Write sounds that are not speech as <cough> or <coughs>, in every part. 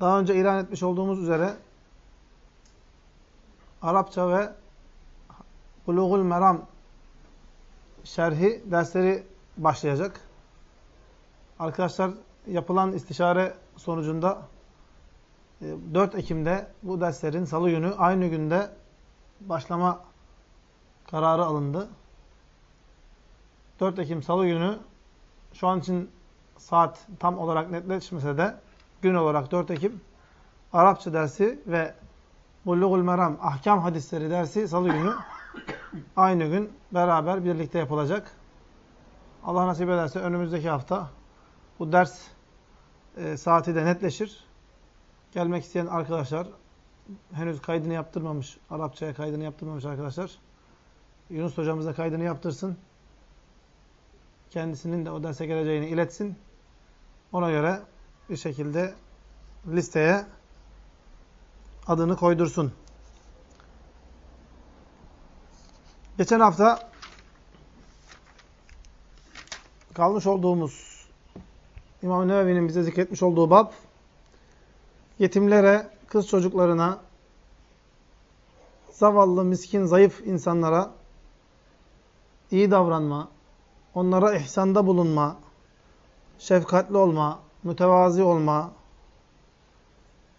daha önce ilan etmiş olduğumuz üzere Arapça ve Bulugul Meram şerhi dersleri başlayacak. Arkadaşlar yapılan istişare sonucunda 4 e, Ekim'de bu derslerin salı günü aynı günde başlama kararı alındı. 4 Ekim salı günü şu an için saat tam olarak netleşmese de gün olarak 4 Ekim Arapça dersi ve Bullugul Meram ahkam hadisleri dersi salı günü <coughs> aynı gün beraber birlikte yapılacak. Allah nasip ederse önümüzdeki hafta bu ders e, saati de netleşir. Gelmek isteyen arkadaşlar henüz kaydını yaptırmamış, Arapçaya kaydını yaptırmamış arkadaşlar. Yunus hocamız da kaydını yaptırsın. Kendisinin de o derse geleceğini iletsin. Ona göre bir şekilde listeye adını koydursun. Geçen hafta kalmış olduğumuz İmam-ı Nevevi'nin bize zikretmiş olduğu bab yetimlere, kız çocuklarına, zavallı, miskin, zayıf insanlara iyi davranma, onlara ihsanda bulunma, şefkatli olma, mütevazi olma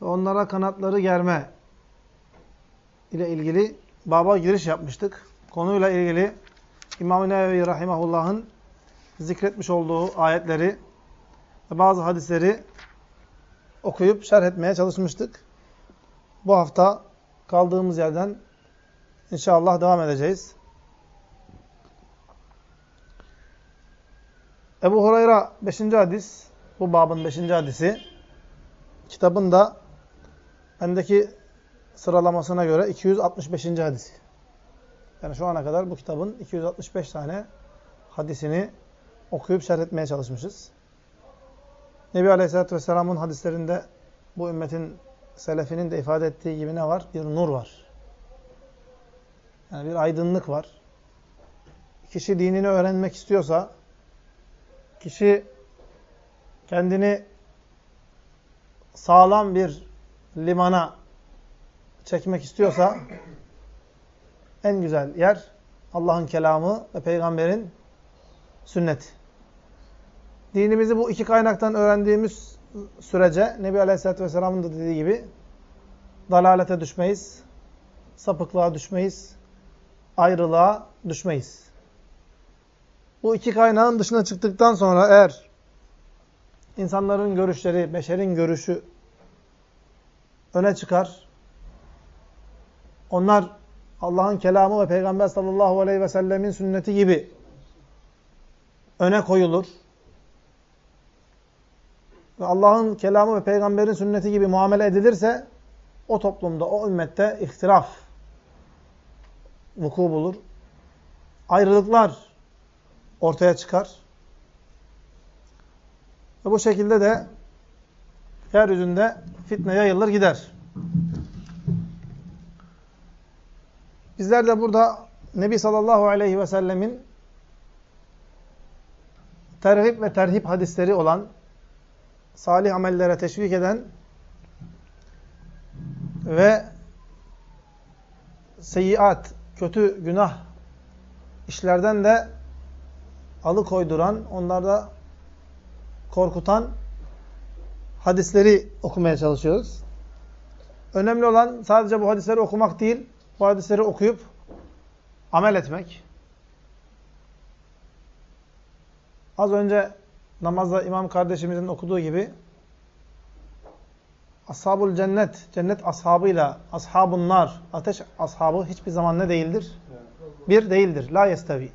ve onlara kanatları germe ile ilgili baba giriş yapmıştık. Konuyla ilgili İmam-ı Nevevi Rahimahullah'ın zikretmiş olduğu ayetleri ve bazı hadisleri okuyup şerh etmeye çalışmıştık. Bu hafta kaldığımız yerden inşallah devam edeceğiz. Ebu Hurayra 5. hadis, bu babın 5. hadisi. Kitabın da bendeki sıralamasına göre 265. hadisi. Yani şu ana kadar bu kitabın 265 tane hadisini okuyup şerh etmeye çalışmışız. Nebi Aleyhisselatü Vesselam'ın hadislerinde bu ümmetin selefinin de ifade ettiği gibi ne var? Bir nur var. Yani bir aydınlık var. Kişi dinini öğrenmek istiyorsa, kişi kendini sağlam bir limana çekmek istiyorsa en güzel yer Allah'ın kelamı ve peygamberin sünneti. Dinimizi bu iki kaynaktan öğrendiğimiz sürece Nebi Aleyhisselatü Vesselam'ın da dediği gibi dalalete düşmeyiz, sapıklığa düşmeyiz, ayrılığa düşmeyiz. Bu iki kaynağın dışına çıktıktan sonra eğer insanların görüşleri, beşerin görüşü öne çıkar, onlar Allah'ın kelamı ve Peygamber sallallahu aleyhi ve sellemin sünneti gibi öne koyulur. Ve Allah'ın kelamı ve peygamberin sünneti gibi muamele edilirse o toplumda, o ümmette ihtilaf vuku bulur. Ayrılıklar ortaya çıkar. Ve bu şekilde de yeryüzünde fitne yayılır gider. Bizler de burada Nebi sallallahu aleyhi ve sellemin terhip ve terhip hadisleri olan, salih amellere teşvik eden ve seyyiat, kötü günah işlerden de alıkoyduran, onlarda korkutan hadisleri okumaya çalışıyoruz. Önemli olan sadece bu hadisleri okumak değil, bu hadisleri okuyup amel etmek. Az önce namazda imam kardeşimizin okuduğu gibi Ashabul cennet, cennet ashabıyla ashabun nar, ateş ashabı hiçbir zaman ne değildir? Bir değildir. La yestevi.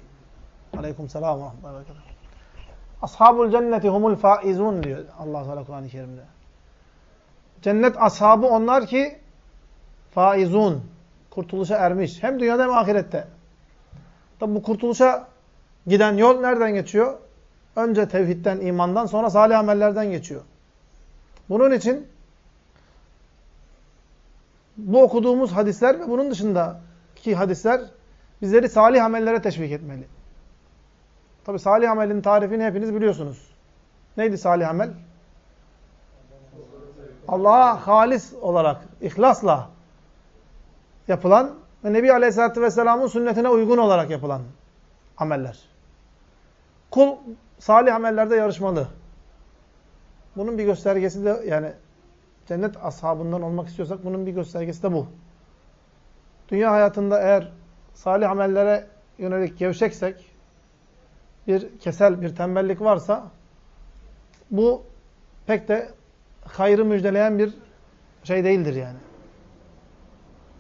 Aleyküm selam ve Ashabul cenneti humul faizun diyor Allah Teala Kur'an-ı Kerim'de. Cennet ashabı onlar ki faizun, kurtuluşa ermiş. Hem dünyada hem ahirette. Tabi bu kurtuluşa giden yol nereden geçiyor? Önce tevhidden, imandan, sonra salih amellerden geçiyor. Bunun için bu okuduğumuz hadisler ve bunun dışındaki hadisler bizleri salih amellere teşvik etmeli. Tabi salih amelin tarifini hepiniz biliyorsunuz. Neydi salih amel? Allah'a halis olarak, ihlasla yapılan ve Nebi Aleyhisselatü Vesselam'ın sünnetine uygun olarak yapılan ameller. Kul salih amellerde yarışmalı. Bunun bir göstergesi de yani cennet ashabından olmak istiyorsak bunun bir göstergesi de bu. Dünya hayatında eğer salih amellere yönelik gevşeksek, bir kesel, bir tembellik varsa bu pek de hayrı müjdeleyen bir şey değildir yani.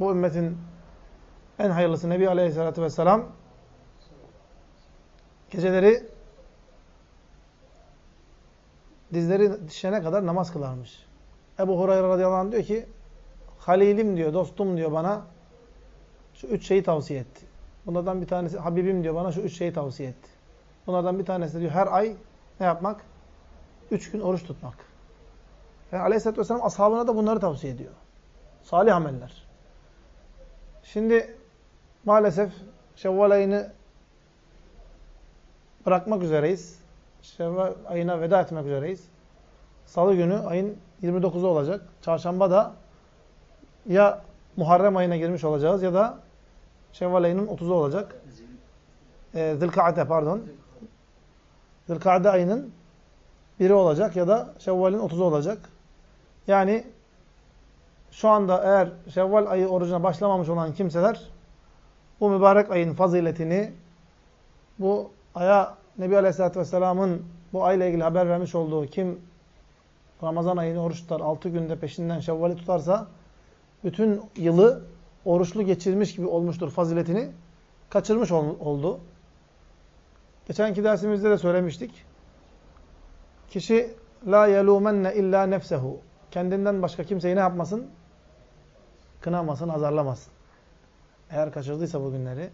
Bu ümmetin en hayırlısı Nebi Aleyhisselatü Vesselam geceleri dizleri dişene kadar namaz kılarmış. Ebu Hureyre radıyallahu anh diyor ki Halilim diyor, dostum diyor bana şu üç şeyi tavsiye etti. Bunlardan bir tanesi Habibim diyor bana şu üç şeyi tavsiye etti. Bunlardan bir tanesi diyor her ay ne yapmak? Üç gün oruç tutmak. Yani aleyhissalatü vesselam ashabına da bunları tavsiye ediyor. Salih ameller. Şimdi maalesef Şevval ayını bırakmak üzereyiz. Şevval ayına veda etmek üzereyiz. Salı günü ayın 29'u olacak. Çarşamba da ya Muharrem ayına girmiş olacağız ya da Şevval ayının 30'u olacak. Ee, Zilkade pardon. Zilkade ayının biri olacak ya da Şevval'in 30'u olacak. Yani şu anda eğer Şevval ayı orucuna başlamamış olan kimseler bu mübarek ayın faziletini bu aya Nebi Aleyhisselatü Vesselam'ın bu ayla ilgili haber vermiş olduğu kim Ramazan ayını oruç tutar, 6 günde peşinden Şevval'i tutarsa bütün yılı oruçlu geçirmiş gibi olmuştur faziletini kaçırmış oldu. Geçenki dersimizde de söylemiştik. Kişi la yelumenne illa nefsehu. Kendinden başka kimseyi ne yapmasın? Kınamasın, azarlamasın. Eğer kaçırdıysa bu günleri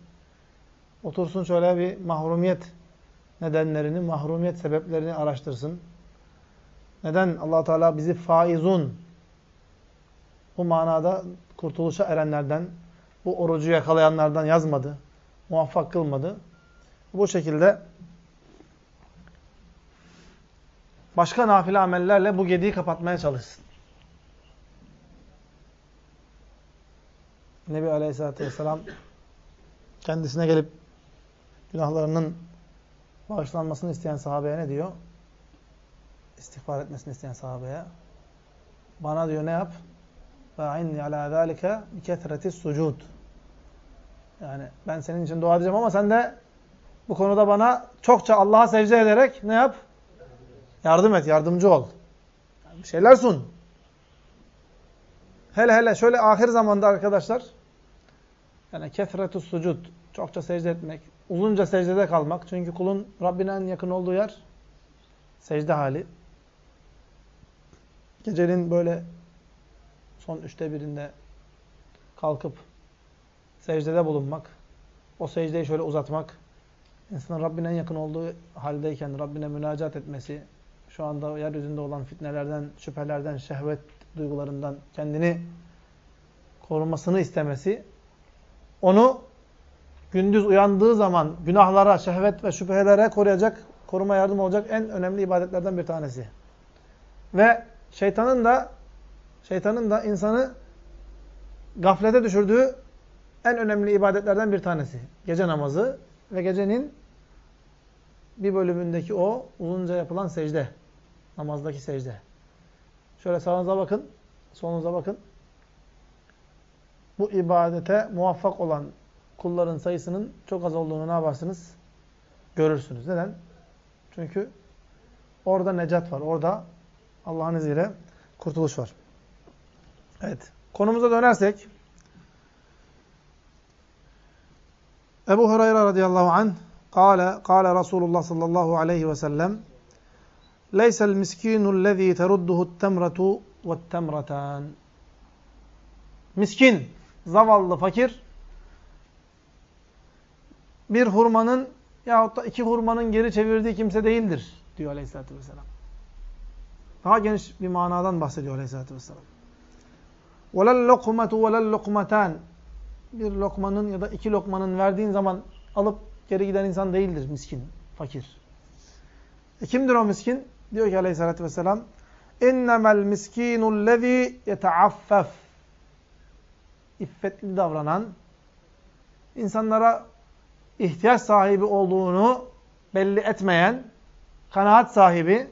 otursun şöyle bir mahrumiyet nedenlerini, mahrumiyet sebeplerini araştırsın. Neden allah Teala bizi faizun bu manada kurtuluşa erenlerden, bu orucu yakalayanlardan yazmadı, muvaffak kılmadı. Bu şekilde başka nafile amellerle bu gediği kapatmaya çalışsın. Nebi Aleyhisselatü Vesselam kendisine gelip günahlarının bağışlanmasını isteyen sahabeye ne diyor? İstiğfar etmesini isteyen sahabeye. Bana diyor ne yap? فَاِنِّ عَلَى ذَٰلِكَ بِكَثْرَةِ السُّجُودِ Yani ben senin için dua edeceğim ama sen de bu konuda bana çokça Allah'a secde ederek ne yap? Yardım et, yardımcı ol. Bir şeyler sun. Hele hele şöyle ahir zamanda arkadaşlar yani kefretus sucud çokça secde etmek, uzunca secdede kalmak. Çünkü kulun Rabbine en yakın olduğu yer secde hali. Gecenin böyle son üçte birinde kalkıp secdede bulunmak, o secdeyi şöyle uzatmak, insanın Rabbine en yakın olduğu haldeyken Rabbine münacat etmesi, şu anda yeryüzünde olan fitnelerden, şüphelerden, şehvet duygularından kendini korumasını istemesi, onu gündüz uyandığı zaman günahlara, şehvet ve şüphelere koruyacak, koruma yardım olacak en önemli ibadetlerden bir tanesi. Ve şeytanın da şeytanın da insanı gaflete düşürdüğü en önemli ibadetlerden bir tanesi. Gece namazı ve gecenin bir bölümündeki o uzunca yapılan secde. Namazdaki secde. Şöyle sağınıza bakın, solunuza bakın. Bu ibadete muvaffak olan kulların sayısının çok az olduğunu ne yaparsınız? Görürsünüz. Neden? Çünkü orada necat var. Orada Allah'ın izniyle kurtuluş var. Evet. Konumuza dönersek Ebu Hureyre radıyallahu anh kâle, kâle Resulullah sallallahu aleyhi ve sellem Leysel miskinu lezî terudduhu temretu ve temretan Miskin, zavallı, fakir bir hurmanın yahut da iki hurmanın geri çevirdiği kimse değildir diyor aleyhissalatü vesselam. Daha geniş bir manadan bahsediyor aleyhissalatü vesselam. وَلَلْ لُقْمَةُ وَلَلْ لُقْمَتَانِ Bir lokmanın ya da iki lokmanın verdiğin zaman alıp geri giden insan değildir miskin, fakir. E kimdir o miskin? Diyor ki aleyhissalatü vesselam İnnemel miskinullezî yeteaffef. İffetli davranan, insanlara ihtiyaç sahibi olduğunu belli etmeyen, kanaat sahibi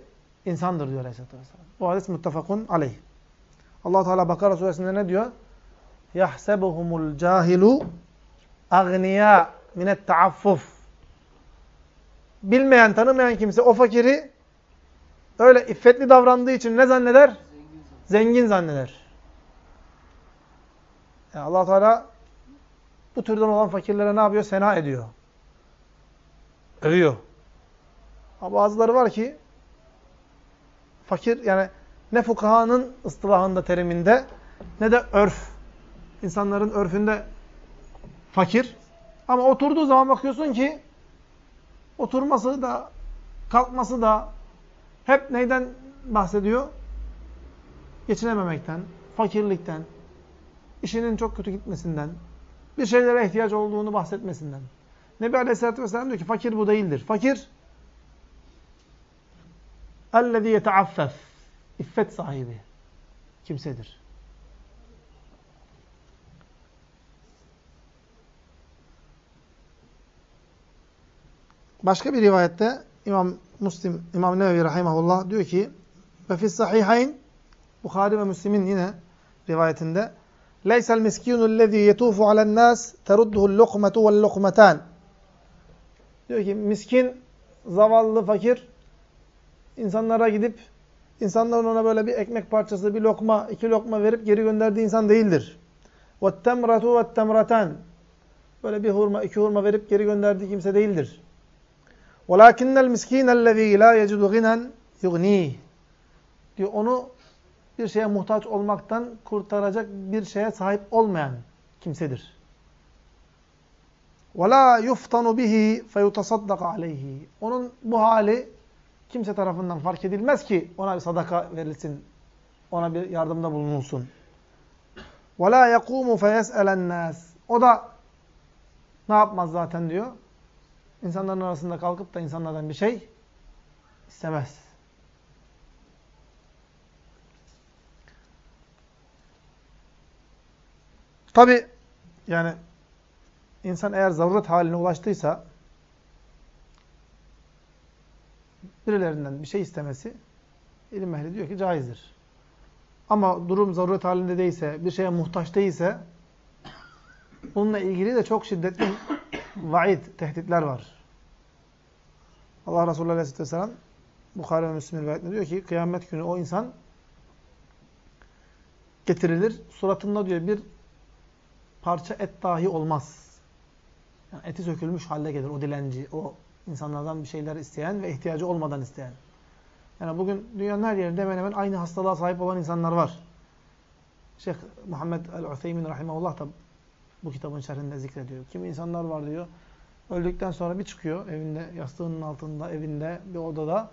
insandır diyor Aleyhisselatü Vesselam. Bu hadis muttefakun aleyh. allah Teala Bakara suresinde ne diyor? يَحْسَبُهُمُ الْجَاهِلُ اَغْنِيَا minet taaffuf. Bilmeyen, tanımayan kimse o fakiri öyle iffetli davrandığı için ne zanneder? Zengin zanneder. Yani allah Teala bu türden olan fakirlere ne yapıyor? Sena ediyor. Övüyor. Ama bazıları var ki fakir yani ne fukahanın ıstılahında, teriminde ne de örf. insanların örfünde fakir Ama oturduğu zaman bakıyorsun ki oturması da kalkması da hep neyden bahsediyor? Geçinememekten, fakirlikten, işinin çok kötü gitmesinden, bir şeylere ihtiyaç olduğunu bahsetmesinden. Nebi Aleyhisselatü Vesselam diyor ki fakir bu değildir. Fakir اَلَّذ۪ي يَتَعَفَّفْ İffet sahibi kimsedir. Başka bir rivayette İmam Müslim, İmam Nevevi Rahimahullah diyor ki ve fis sahihayn Bukhari ve Müslim'in yine rivayetinde Leysel miskinu lezî yetufu alen nas terudduhu'l lokmetu vel lokmetan Diyor ki miskin, zavallı, fakir insanlara gidip insanların ona böyle bir ekmek parçası, bir lokma, iki lokma verip geri gönderdiği insan değildir. وَالتَّمْرَةُ وَالتَّمْرَةً Böyle bir hurma, iki hurma verip geri gönderdiği kimse değildir. وَلَاكِنَّ الْمِسْكِينَ الَّذ۪ي لَا يَجُدُ غِنًا يُغْن۪يهِ Diyor onu bir şeye muhtaç olmaktan kurtaracak bir şeye sahip olmayan kimsedir. وَلَا يُفْتَنُ بِهِ فَيُتَصَدَّقَ عَلَيْهِ Onun bu hali kimse tarafından fark edilmez ki ona bir sadaka verilsin, ona bir yardımda bulunulsun. وَلَا يَقُومُ فَيَسْأَلَ النَّاسِ O da ne yapmaz zaten diyor. İnsanların arasında kalkıp da insanlardan bir şey istemez. Tabi yani insan eğer zaruret haline ulaştıysa birilerinden bir şey istemesi ilim ehli diyor ki caizdir. Ama durum zaruret halinde değilse, bir şeye muhtaç değilse bununla ilgili de çok şiddetli vaid, tehditler var. Allah Resulü Aleyhisselatü Vesselam Bukhara ve Müslim rivayetinde diyor ki kıyamet günü o insan getirilir. Suratında diyor bir parça et dahi olmaz. Yani eti sökülmüş halde gelir o dilenci, o insanlardan bir şeyler isteyen ve ihtiyacı olmadan isteyen. Yani bugün dünyanın her yerinde hemen hemen aynı hastalığa sahip olan insanlar var. Şeyh Muhammed el-Utheymin rahimahullah da bu kitabın şerhinde zikrediyor. Kimi insanlar var diyor. Öldükten sonra bir çıkıyor evinde, yastığının altında, evinde, bir odada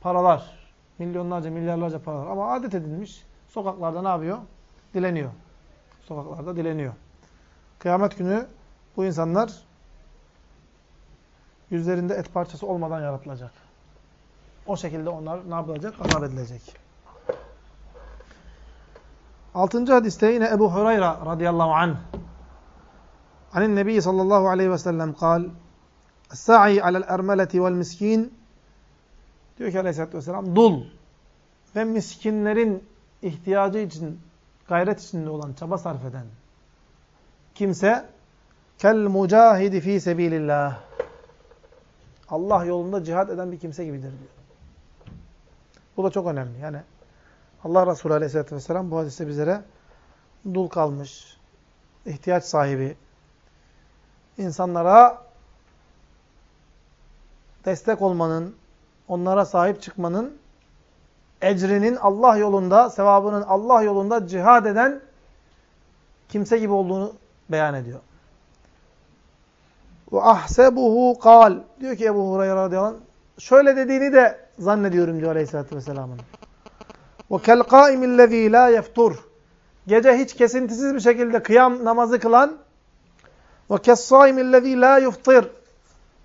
paralar. Milyonlarca, milyarlarca paralar. Ama adet edilmiş. Sokaklarda ne yapıyor? Dileniyor. Sokaklarda dileniyor. Kıyamet günü bu insanlar yüzlerinde et parçası olmadan yaratılacak. O şekilde onlar ne yapılacak? Azap edilecek. Altıncı hadiste yine Ebu Hureyre radıyallahu anh Nebi sallallahu aleyhi ve sellem kal Es-sa'i alel ermeleti vel miskin diyor ki aleyhissalatü vesselam dul ve miskinlerin ihtiyacı için gayret içinde olan, çaba sarf eden kimse kel mucahidi fi sebilillah Allah yolunda cihad eden bir kimse gibidir diyor. Bu da çok önemli. Yani Allah Resulü Aleyhisselatü Vesselam bu hadiste bizlere dul kalmış, ihtiyaç sahibi, insanlara destek olmanın, onlara sahip çıkmanın ecrinin Allah yolunda, sevabının Allah yolunda cihad eden kimse gibi olduğunu beyan ediyor. Ve ahsebuhu kal. Diyor ki Ebu Hureyre radıyallahu anh, şöyle dediğini de zannediyorum diyor aleyhissalatü vesselamın. Ve kel kaimillezî la yeftur. Gece hiç kesintisiz bir şekilde kıyam namazı kılan ve kessaimillezî la yuftir.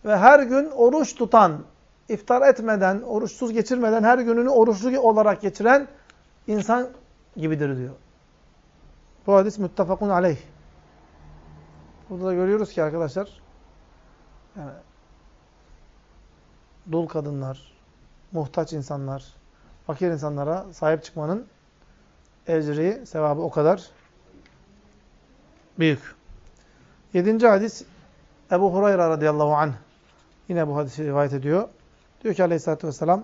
Ve her gün oruç tutan iftar etmeden, oruçsuz geçirmeden her gününü oruçlu olarak geçiren insan gibidir diyor. Bu hadis müttefakun aleyh. Burada da görüyoruz ki arkadaşlar yani dul kadınlar, muhtaç insanlar, fakir insanlara sahip çıkmanın ecri, sevabı o kadar büyük. Yedinci hadis Ebu Hureyre radıyallahu anh yine bu hadisi rivayet ediyor. Diyor ki aleyhissalatü vesselam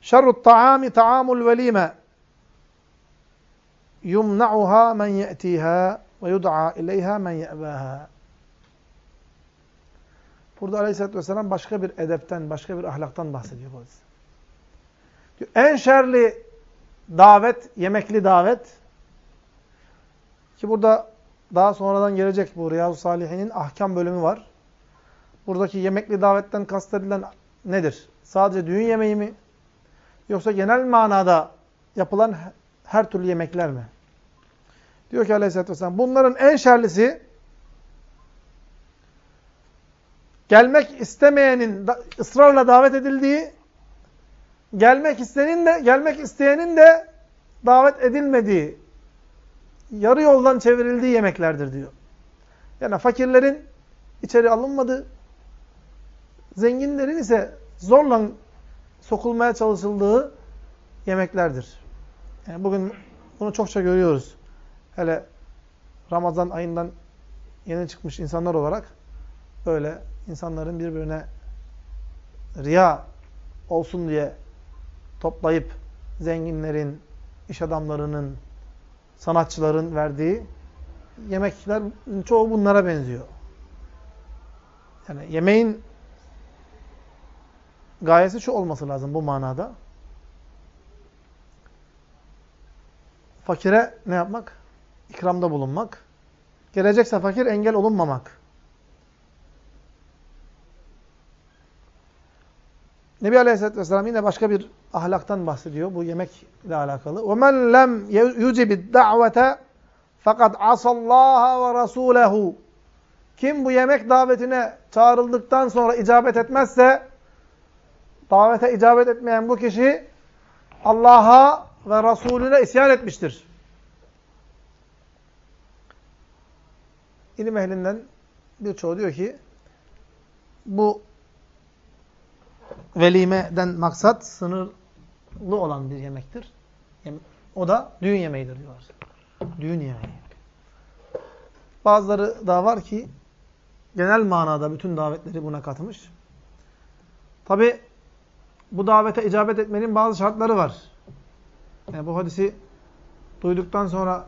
Şerrut ta'ami ta'amul velime yumna'uha men ye'tiha ve yud'a ileyha men ye'baha Burada aleyhissalatü vesselam başka bir edepten, başka bir ahlaktan bahsediyor bu hadis. Diyor, en şerli davet, yemekli davet ki burada daha sonradan gelecek bu Riyazu Salihin'in ahkam bölümü var. Buradaki yemekli davetten kastedilen nedir? Sadece düğün yemeği mi? Yoksa genel manada yapılan her türlü yemekler mi? Diyor ki aleyhissalatü vesselam bunların en şerlisi gelmek istemeyenin ısrarla davet edildiği, gelmek isteyenin de gelmek isteyenin de davet edilmediği, yarı yoldan çevrildiği yemeklerdir diyor. Yani fakirlerin içeri alınmadığı, zenginlerin ise zorla sokulmaya çalışıldığı yemeklerdir. Yani bugün bunu çokça görüyoruz. Hele Ramazan ayından yeni çıkmış insanlar olarak böyle insanların birbirine riya olsun diye toplayıp zenginlerin, iş adamlarının, sanatçıların verdiği yemekler çoğu bunlara benziyor. Yani yemeğin gayesi şu olması lazım bu manada. Fakire ne yapmak? İkramda bulunmak. Gelecekse fakir engel olunmamak. Nebi Aleyhisselatü Vesselam yine başka bir ahlaktan bahsediyor bu yemekle alakalı. وَمَنْ لَمْ يُجِبِ الدَّعْوَةَ fakat asallaha ve rasulehu. Kim bu yemek davetine çağrıldıktan sonra icabet etmezse, davete icabet etmeyen bu kişi Allah'a ve Resulüne isyan etmiştir. İlim ehlinden birçoğu diyor ki, bu velimeden maksat sınırlı olan bir yemektir. O da düğün yemeğidir diyorlar. Düğün yemeği. Bazıları da var ki genel manada bütün davetleri buna katmış. Tabi bu davete icabet etmenin bazı şartları var. Yani bu hadisi duyduktan sonra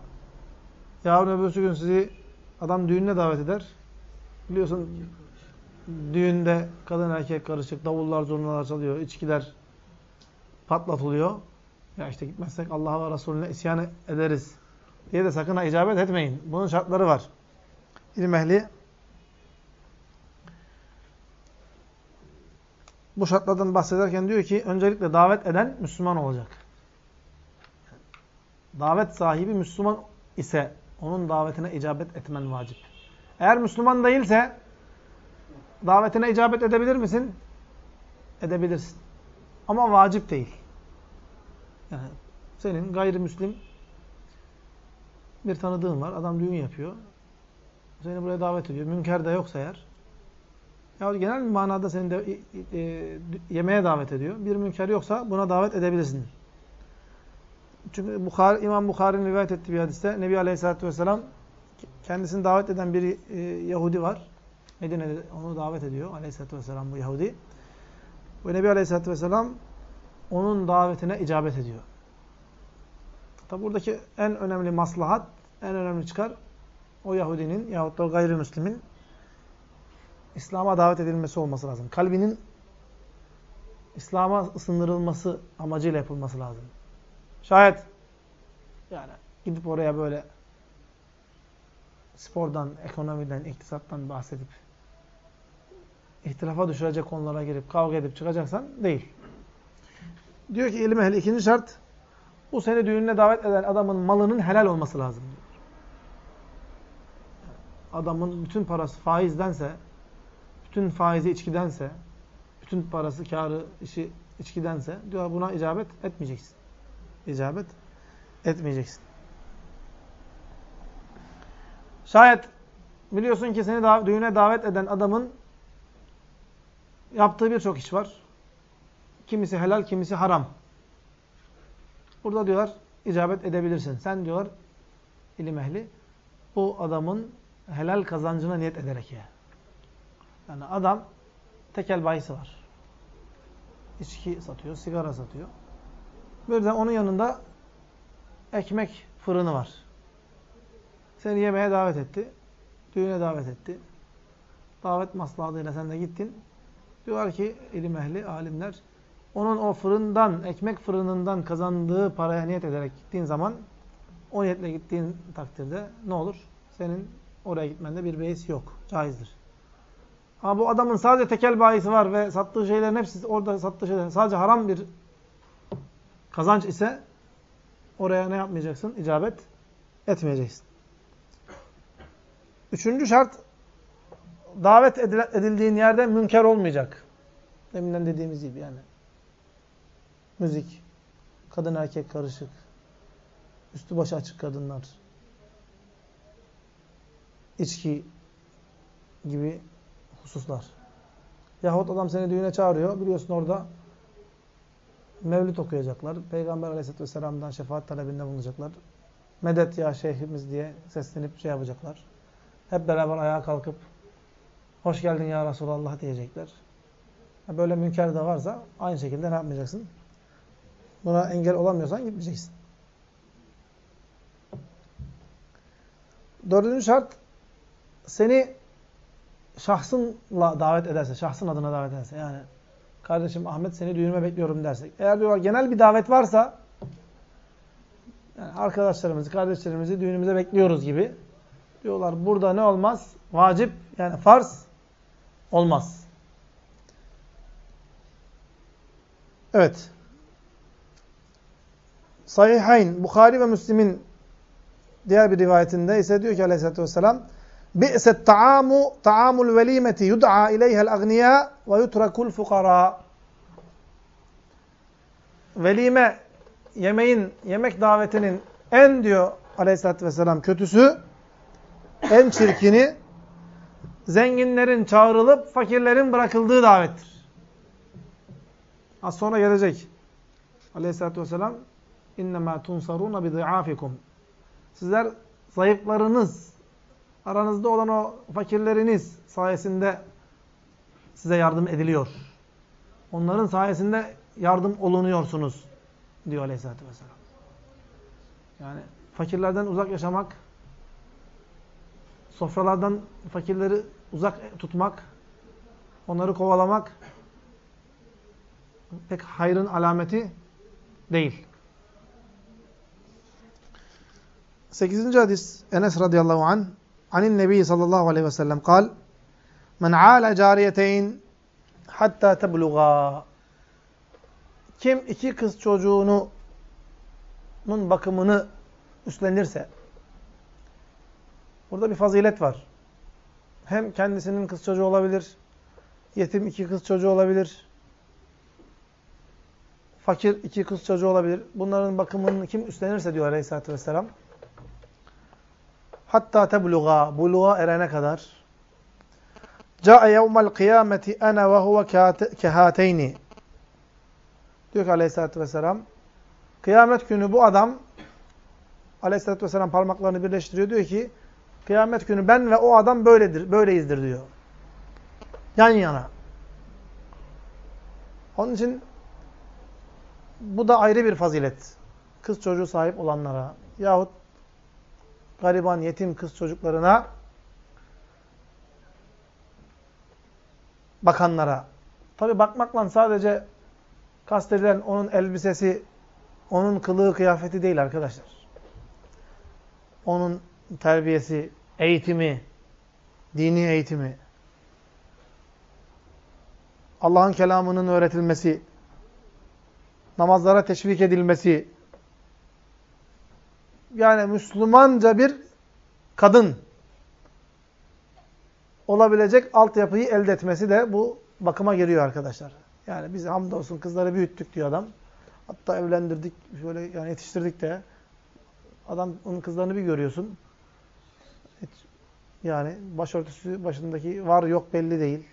yarın öbürsü gün sizi adam düğününe davet eder. Biliyorsun düğünde kadın erkek karışık, davullar, zurnalar çalıyor, içkiler patlatılıyor. Ya işte gitmezsek Allah'a ve Resulüne isyan ederiz diye de sakın ha icabet etmeyin. Bunun şartları var. İlim ehli bu şartlardan bahsederken diyor ki öncelikle davet eden Müslüman olacak. Davet sahibi Müslüman ise onun davetine icabet etmen vacip. Eğer Müslüman değilse davetine icabet edebilir misin? Edebilirsin. Ama vacip değil. Yani senin gayrimüslim bir tanıdığın var. Adam düğün yapıyor. Seni buraya davet ediyor. Münker de yoksa eğer. Ya genel manada seni de e, e, yemeğe davet ediyor. Bir münker yoksa buna davet edebilirsin. Çünkü Bukhari, İmam Bukhari'nin rivayet ettiği bir hadiste Nebi Aleyhisselatü Vesselam kendisini davet eden bir e, Yahudi var. Medine'de onu davet ediyor Aleyhisselatü Vesselam bu Yahudi. Ve Nebi Aleyhisselatü Vesselam onun davetine icabet ediyor. Tabi buradaki en önemli maslahat, en önemli çıkar o Yahudinin yahut da gayrimüslimin İslam'a davet edilmesi olması lazım. Kalbinin İslam'a ısındırılması amacıyla yapılması lazım. Şayet yani gidip oraya böyle spordan, ekonomiden, iktisattan bahsedip ihtilafa düşürecek konulara girip kavga edip çıkacaksan değil. Diyor ki ilim ehli ikinci şart bu seni düğününe davet eden adamın malının helal olması lazım. Adamın bütün parası faizdense, bütün faizi içkidense, bütün parası, karı, işi içkidense diyor buna icabet etmeyeceksin. İcabet etmeyeceksin. Şayet biliyorsun ki seni düğüne davet eden adamın yaptığı birçok iş var. Kimisi helal, kimisi haram. Burada diyorlar icabet edebilirsin. Sen diyorlar ilim ehli bu adamın helal kazancına niyet ederek ya. Yani adam tekel bayisi var. İçki satıyor, sigara satıyor. Bir de onun yanında ekmek fırını var. Seni yemeğe davet etti. Düğüne davet etti. Davet maslahatıyla sen de gittin. Diyorlar ki ilim ehli, alimler onun o fırından, ekmek fırınından kazandığı paraya niyet ederek gittiğin zaman o niyetle gittiğin takdirde ne olur? Senin oraya gitmende bir beis yok. Caizdir. Ama bu adamın sadece tekel bayisi var ve sattığı şeylerin hepsi orada sattığı şeyler sadece haram bir kazanç ise oraya ne yapmayacaksın? İcabet etmeyeceksin. Üçüncü şart davet edildiğin yerde münker olmayacak. Deminden dediğimiz gibi yani. Müzik, kadın erkek karışık, üstü başı açık kadınlar, içki gibi hususlar. Yahut adam seni düğüne çağırıyor. Biliyorsun orada mevlüt okuyacaklar. Peygamber aleyhisselatü vesselam'dan şefaat talebinde bulunacaklar. Medet ya şeyhimiz diye seslenip şey yapacaklar. Hep beraber ayağa kalkıp hoş geldin ya Resulallah diyecekler. Böyle münker de varsa aynı şekilde ne yapmayacaksın? Buna engel olamıyorsan gitmeyeceksin. Dördüncü şart seni şahsınla davet ederse, şahsın adına davet ederse yani kardeşim Ahmet seni düğünüme bekliyorum dersek. Eğer diyorlar genel bir davet varsa yani arkadaşlarımızı, kardeşlerimizi düğünümüze bekliyoruz gibi diyorlar burada ne olmaz? Vacip yani farz olmaz. Evet. Sahihayn, Bukhari ve Müslim'in diğer bir rivayetinde ise diyor ki aleyhissalatü vesselam Bi'set ta'amu ta'amul velimeti yud'a ileyhel agniya ve yutrakul fukara. Velime yemeğin, yemek davetinin en diyor aleyhissalatü vesselam kötüsü, en çirkini zenginlerin çağrılıp fakirlerin bırakıldığı davettir. Az sonra gelecek. Aleyhissalatü vesselam اِنَّمَا تُنْصَرُونَ بِضِعَافِكُمْ Sizler zayıflarınız, aranızda olan o fakirleriniz sayesinde size yardım ediliyor. Onların sayesinde yardım olunuyorsunuz diyor Aleyhisselatü Vesselam. Yani fakirlerden uzak yaşamak, sofralardan fakirleri uzak tutmak, onları kovalamak pek hayrın alameti değil. 8. hadis Enes radıyallahu anh Anin Nebi sallallahu aleyhi ve sellem kal Men ala cariyeteyn hatta tebluğa Kim iki kız çocuğunun bakımını üstlenirse Burada bir fazilet var. Hem kendisinin kız çocuğu olabilir, yetim iki kız çocuğu olabilir, fakir iki kız çocuğu olabilir. Bunların bakımını kim üstlenirse diyor Aleyhisselatü Vesselam. Hatta tebluğa, buluğa erene kadar. Câe yevmel kıyameti ene ve huve kehateyni. Diyor ki Aleyhisselatü Vesselam. Kıyamet günü bu adam Aleyhisselatü Vesselam parmaklarını birleştiriyor. Diyor ki Kıyamet günü ben ve o adam böyledir, böyleyizdir diyor. Yan yana. Onun için bu da ayrı bir fazilet. Kız çocuğu sahip olanlara yahut gariban, yetim kız çocuklarına bakanlara. Tabi bakmakla sadece kastedilen onun elbisesi, onun kılığı, kıyafeti değil arkadaşlar. Onun terbiyesi, eğitimi, dini eğitimi, Allah'ın kelamının öğretilmesi, namazlara teşvik edilmesi, yani Müslümanca bir kadın olabilecek altyapıyı elde etmesi de bu bakıma giriyor arkadaşlar. Yani biz hamdolsun kızları büyüttük diyor adam. Hatta evlendirdik, şöyle yani yetiştirdik de. Adam onun kızlarını bir görüyorsun. Hiç, yani başörtüsü başındaki var yok belli değil.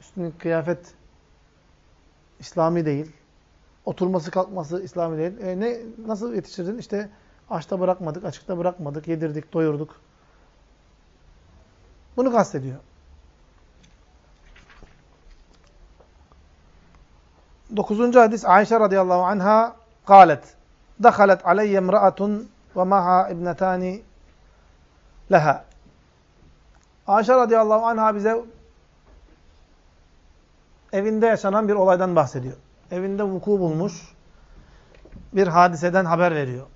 Üstünün kıyafet İslami değil. Oturması kalkması İslami değil. E ne nasıl yetiştirdin? İşte açta bırakmadık, açıkta bırakmadık, yedirdik, doyurduk. Bunu kastediyor. Dokuzuncu hadis Ayşe radıyallahu anha قالت دخلت علي امرأة ومعها ابنتان leha. Ayşe radıyallahu anha bize evinde yaşanan bir olaydan bahsediyor. Evinde vuku bulmuş bir hadiseden haber veriyor.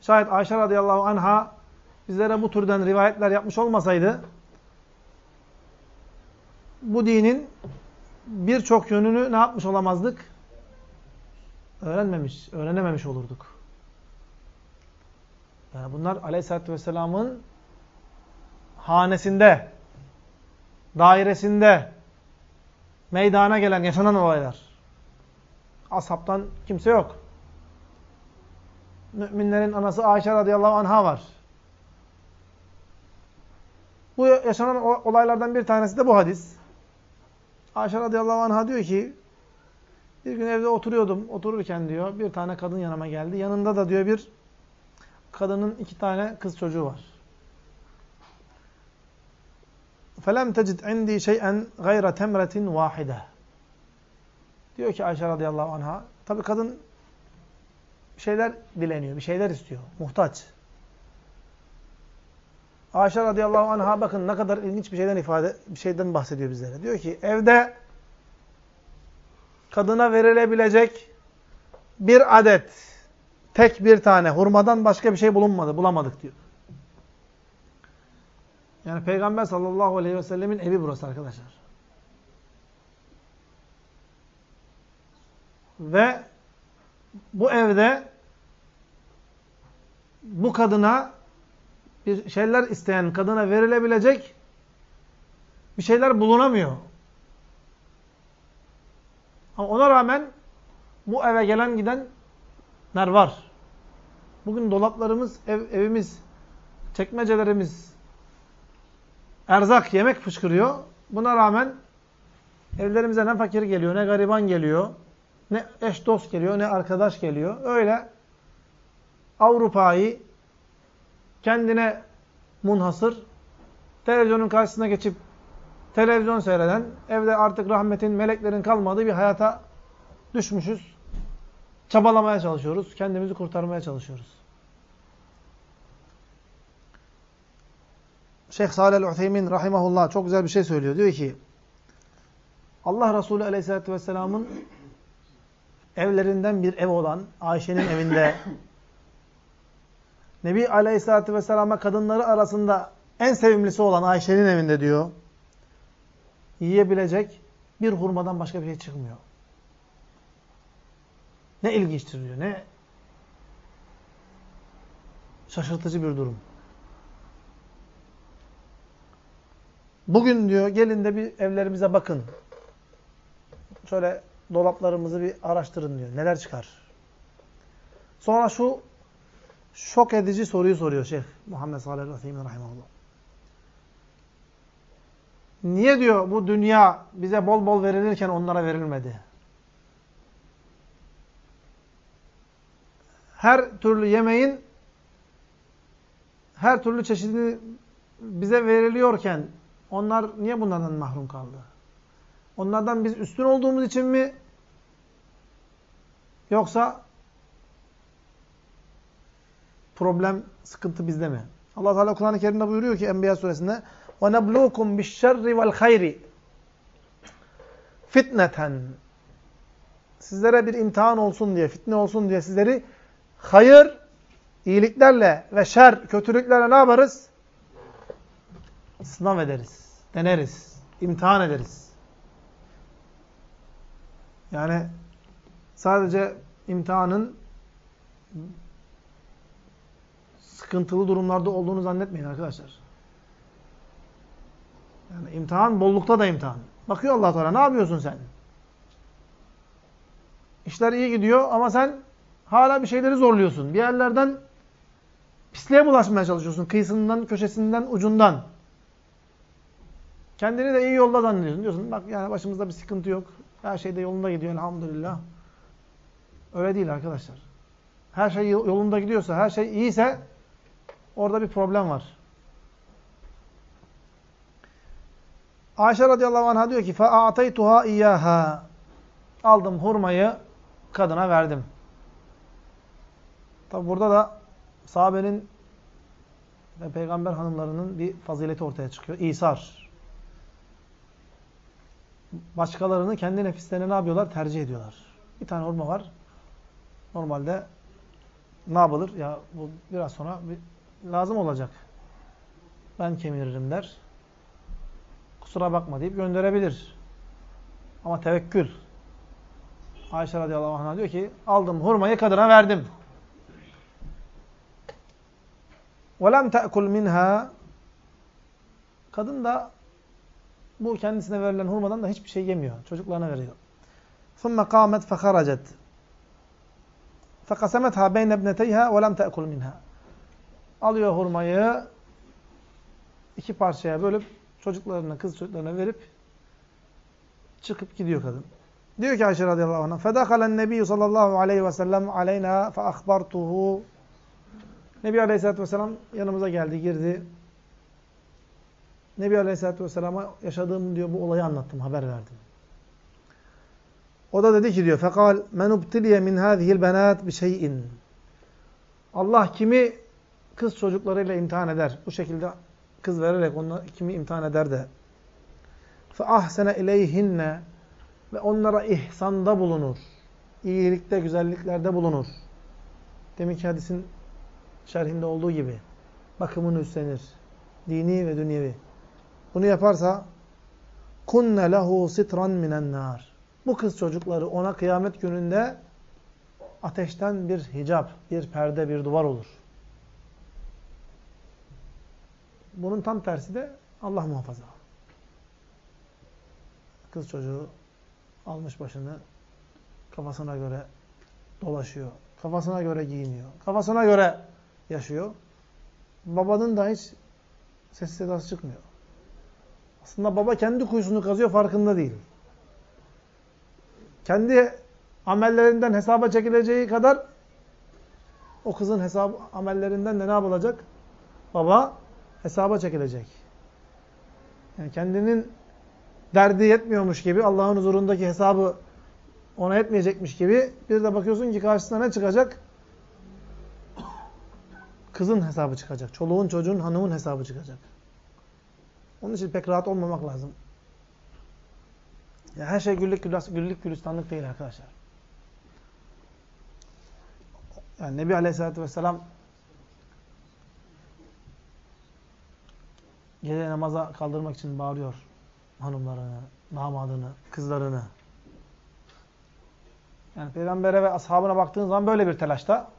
Şayet Ayşe radıyallahu anha bizlere bu türden rivayetler yapmış olmasaydı bu dinin birçok yönünü ne yapmış olamazdık? Öğrenmemiş, öğrenememiş olurduk. Yani bunlar aleyhissalatü vesselamın hanesinde, dairesinde, meydana gelen, yaşanan olaylar. Ashabtan kimse yok. Müminlerin anası Ayşe radıyallahu anha var. Bu yaşanan olaylardan bir tanesi de bu hadis. Ayşe radıyallahu anh'a diyor ki bir gün evde oturuyordum. Otururken diyor bir tane kadın yanıma geldi. Yanında da diyor bir kadının iki tane kız çocuğu var. فَلَمْ تَجِدْ عِنْدِي شَيْئًا غَيْرَ تَمْرَةٍ وَاحِدَةٍ Diyor ki Ayşe radıyallahu anh'a. Tabi kadın bir şeyler dileniyor, bir şeyler istiyor. Muhtaç. Ayşe radıyallahu anh'a bakın ne kadar ilginç bir şeyden ifade, bir şeyden bahsediyor bizlere. Diyor ki evde kadına verilebilecek bir adet, tek bir tane hurmadan başka bir şey bulunmadı, bulamadık diyor. Yani Peygamber sallallahu aleyhi ve sellemin evi burası arkadaşlar. Ve bu evde bu kadına bir şeyler isteyen kadına verilebilecek bir şeyler bulunamıyor. Ama ona rağmen bu eve gelen gidenler var. Bugün dolaplarımız, ev, evimiz, çekmecelerimiz, erzak, yemek fışkırıyor. Buna rağmen evlerimize ne fakir geliyor, ne gariban geliyor, ne eş dost geliyor, ne arkadaş geliyor. Öyle Avrupa'yı kendine munhasır, televizyonun karşısına geçip televizyon seyreden, evde artık rahmetin, meleklerin kalmadığı bir hayata düşmüşüz. Çabalamaya çalışıyoruz, kendimizi kurtarmaya çalışıyoruz. Şeyh Salih el-Utheymin rahimahullah çok güzel bir şey söylüyor. Diyor ki, Allah Resulü aleyhissalatü vesselamın evlerinden bir ev olan Ayşe'nin evinde <laughs> Nebi Aleyhisselatü Vesselam'a kadınları arasında en sevimlisi olan Ayşe'nin evinde diyor. Yiyebilecek bir hurmadan başka bir şey çıkmıyor. Ne ilginçtir diyor. Ne şaşırtıcı bir durum. Bugün diyor gelin de bir evlerimize bakın. Şöyle dolaplarımızı bir araştırın diyor. Neler çıkar? Sonra şu şok edici soruyu soruyor Şeyh Muhammed Salih Rahim'in Rahimahullah. Niye diyor bu dünya bize bol bol verilirken onlara verilmedi? Her türlü yemeğin her türlü çeşidi bize veriliyorken onlar niye bunlardan mahrum kaldı? Onlardan biz üstün olduğumuz için mi? Yoksa problem, sıkıntı bizde mi? Allah Teala Kur'an-ı Kerim'de buyuruyor ki Enbiya suresinde وَنَبْلُوكُمْ بِالشَّرِّ وَالْخَيْرِ fitneten sizlere bir imtihan olsun diye, fitne olsun diye sizleri hayır, iyiliklerle ve şer, kötülüklerle ne yaparız? Sınav ederiz, deneriz, imtihan ederiz. Yani sadece imtihanın sıkıntılı durumlarda olduğunu zannetmeyin arkadaşlar. Yani imtihan bollukta da imtihan. Bakıyor allah Teala. Ne yapıyorsun sen? İşler iyi gidiyor ama sen hala bir şeyleri zorluyorsun. Bir yerlerden pisliğe bulaşmaya çalışıyorsun. Kıyısından, köşesinden, ucundan. Kendini de iyi yolda zannediyorsun. Diyorsun bak yani başımızda bir sıkıntı yok. Her şey de yolunda gidiyor elhamdülillah. Öyle değil arkadaşlar. Her şey yolunda gidiyorsa, her şey iyiyse orada bir problem var. Ayşe radıyallahu anh'a diyor ki فَاَعْتَيْتُهَا اِيَّاهَا Aldım hurmayı kadına verdim. Tabi burada da sahabenin ve peygamber hanımlarının bir fazileti ortaya çıkıyor. İsar. Başkalarını kendi nefislerine ne yapıyorlar? Tercih ediyorlar. Bir tane hurma var. Normalde ne yapılır? Ya bu biraz sonra bir, lazım olacak. Ben kemiririm der. Kusura bakma deyip gönderebilir. Ama tevekkül. Ayşe radıyallahu anh'a diyor ki aldım hurmayı kadına verdim. وَلَمْ تَأْكُلْ minha Kadın da bu kendisine verilen hurmadan da hiçbir şey yemiyor. Çocuklarına veriyor. ثُمَّ قَامَتْ فَخَرَجَتْ فَقَسَمَتْهَا بَيْنَ ابْنَتَيْهَا وَلَمْ تَأْكُلْ minha Alıyor hurmayı iki parçaya bölüp çocuklarına, kız çocuklarına verip çıkıp gidiyor kadın. Diyor ki Ayşe radıyallahu anh فَدَخَلَ النَّبِيُّ sallallahu aleyhi ve sellem aleyna فَأَخْبَرْتُهُ Nebi Aleyhisselatü Vesselam yanımıza geldi, girdi. Nebi Aleyhisselatü Vesselam'a yaşadığım diyor bu olayı anlattım, haber verdim. O da dedi ki diyor, فَقَالْ مَنْ اُبْتِلِيَ مِنْ هَذِهِ الْبَنَاتِ بِشَيْءٍ Allah kimi kız çocuklarıyla imtihan eder. Bu şekilde kız vererek onları kimi imtihan eder de. فَأَحْسَنَ اِلَيْهِنَّ Ve onlara ihsanda bulunur. İyilikte, güzelliklerde bulunur. Deminki hadisin şerhinde olduğu gibi bakımını üstlenir. Dini ve dünyevi. Bunu yaparsa kunne lehu sitran minen nar. Bu kız çocukları ona kıyamet gününde ateşten bir hicap, bir perde, bir duvar olur. Bunun tam tersi de Allah muhafaza. Kız çocuğu almış başını kafasına göre dolaşıyor. Kafasına göre giyiniyor. Kafasına göre yaşıyor. Babanın da hiç ses sedası çıkmıyor. Aslında baba kendi kuyusunu kazıyor farkında değil. Kendi amellerinden hesaba çekileceği kadar o kızın hesap amellerinden de ne yapılacak? Baba hesaba çekilecek. Yani kendinin derdi yetmiyormuş gibi Allah'ın huzurundaki hesabı ona yetmeyecekmiş gibi bir de bakıyorsun ki karşısına ne çıkacak? Kızın hesabı çıkacak. Çoluğun, çocuğun, hanımın hesabı çıkacak. Onun için pek rahat olmamak lazım. Ya her şey güllük, güllük gülistanlık değil arkadaşlar. Yani Nebi Aleyhisselatü Vesselam gece namaza kaldırmak için bağırıyor hanımlarını, damadını, kızlarını. Yani peygambere ve ashabına baktığın zaman böyle bir telaşta.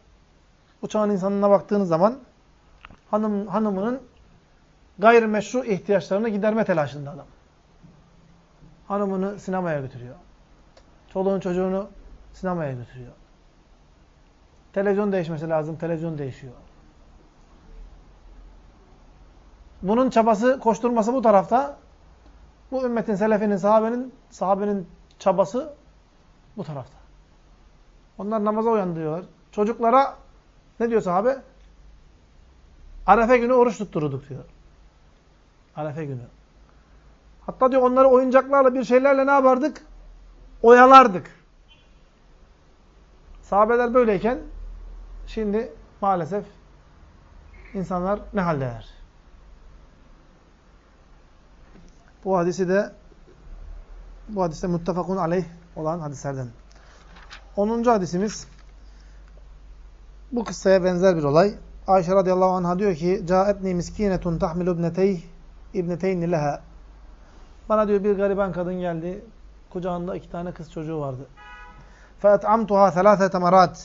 Bu çağın insanına baktığınız zaman hanım, hanımının gayrimeşru ihtiyaçlarını giderme telaşında adam. Hanımını sinemaya götürüyor. Çoluğun çocuğunu sinemaya götürüyor. Televizyon değişmesi lazım, televizyon değişiyor. Bunun çabası, koşturması bu tarafta. Bu ümmetin, selefinin, sahabenin, sahabenin çabası bu tarafta. Onlar namaza uyandırıyorlar. Çocuklara ne diyor sahabe? Arefe günü oruç tutturduk diyor. Arefe günü. Hatta diyor onları oyuncaklarla bir şeylerle ne yapardık? Oyalardık. Sahabeler böyleyken şimdi maalesef insanlar ne haldeler? Bu hadisi de bu hadiste muttefakun aleyh olan hadislerden. 10. hadisimiz bu kıssaya benzer bir olay. Ayşe radıyallahu anh'a diyor ki Câetni miskinetun tahmilu ibneteyh ibneteyni leha Bana diyor bir gariban kadın geldi. Kucağında iki tane kız çocuğu vardı. فَاَتْعَمْتُهَا ثَلَاثَةَ مَرَاتٍ